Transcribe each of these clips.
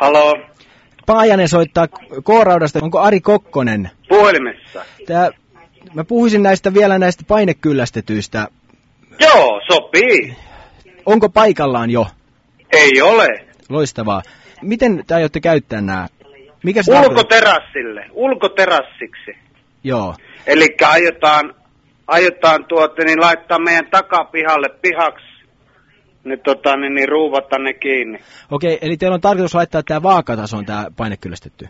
Halo, Paajanen soittaa K-raudasta. Onko Ari Kokkonen? puhelimessa. Tää, mä puhuisin näistä vielä näistä painekyllästetyistä. Joo, sopii. Onko paikallaan jo? Ei ole. Loistavaa. Miten te aiotte käyttää nämä? Mikä se? Ulkoterassille, ulkoterassiksi. Joo. Eli aiotaan, aiotaan tuota, niin laittaa meidän takapihalle pihaksi, niin, tota, niin, niin ruuvata ne kiinni. Okei, eli teillä on tarkoitus laittaa tämä vaakatason tämä painekyllästetty.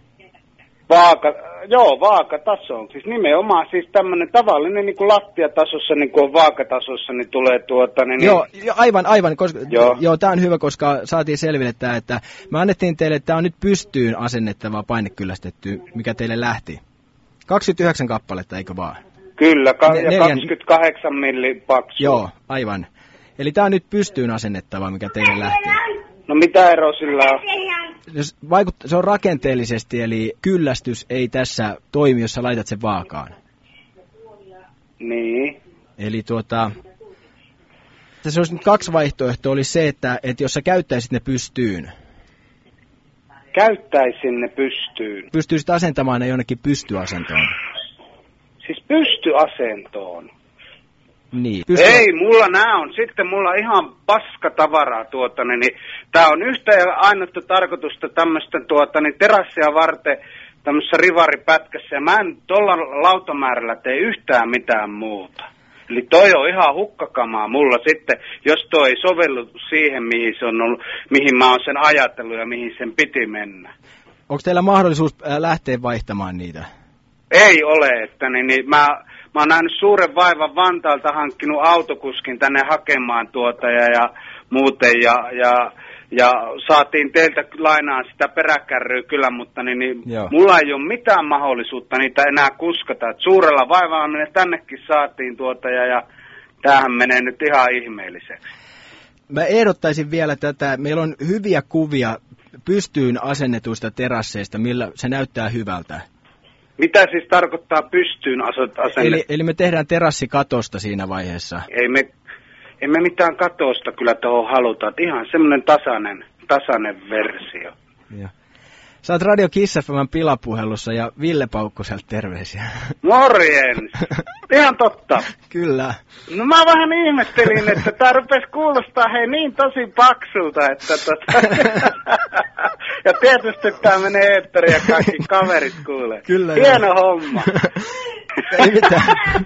Vaaka, joo, vaakatasoon. Siis nimenomaan siis tämmöinen tavallinen niin kuin lattiatasossa, niin kuin on vaakatasossa, niin tulee tuota, niin, Joo, jo, aivan, aivan. Koska, Joo. joo, tämä on hyvä, koska saatiin selville tämä, että me annettiin teille, että tämä on nyt pystyyn asennettava painekyllästetty, mikä teille lähti. 29 kappaletta, eikö vaan? kyllä, ka- Ne- ja neljän- 28 milli paksu. Joo, aivan. Eli tämä on nyt pystyyn asennettava, mikä teille lähti. No mitä ero sillä on? Vaikut, se on rakenteellisesti, eli kyllästys ei tässä toimi, jos sä laitat sen vaakaan. Niin. Eli tuota, tässä olisi nyt kaksi vaihtoehtoa, oli se, että, että jos sä käyttäisit ne pystyyn, Käyttäisin ne pystyyn. pystyisit asentamaan ne jonnekin pystyasentoon. Siis pystyasentoon. Niin. Ei, mulla nämä on sitten mulla ihan paskatavaraa tuota, niin tää on yhtä ja ainutta tarkoitusta tämmöistä tuota, niin terassia varten tämmöisessä rivaripätkässä ja mä en tuolla lautamäärällä tee yhtään mitään muuta. Eli toi on ihan hukkakamaa mulla sitten, jos toi ei sovellu siihen, mihin, se on ollut, mihin mä oon sen ajatellut ja mihin sen piti mennä. Onko teillä mahdollisuus ää, lähteä vaihtamaan niitä? Ei ole, että niin, niin mä, mä oon nähnyt suuren vaivan Vantaalta hankkinut autokuskin tänne hakemaan tuota ja, ja muuten ja, ja, ja saatiin teiltä lainaa sitä peräkärryä kyllä, mutta niin, niin Joo. mulla ei ole mitään mahdollisuutta niitä enää kuskata. Et suurella vaivalla me ne tännekin saatiin tuota ja, ja tämähän menee nyt ihan ihmeelliseksi. Mä ehdottaisin vielä tätä, meillä on hyviä kuvia pystyyn asennetuista terasseista, millä se näyttää hyvältä. Mitä siis tarkoittaa pystyyn asot asenne? Eli, eli me tehdään terassikatosta siinä vaiheessa. Ei me, ei me mitään katosta kyllä tuohon haluta. Et Ihan semmoinen tasainen, tasainen versio. Ja. Sä oot Radio Kiss FM:n pilapuhelussa ja Ville Paukkoselta terveisiä. Morjens! Ihan totta. Kyllä. No mä vähän ihmettelin, että tää rupes kuulostaa hei niin tosi paksulta, että tota... ja tietysti tää menee eetteriin ja kaikki kaverit kuulee. Kyllä, Hieno joo. homma. Ei mitään.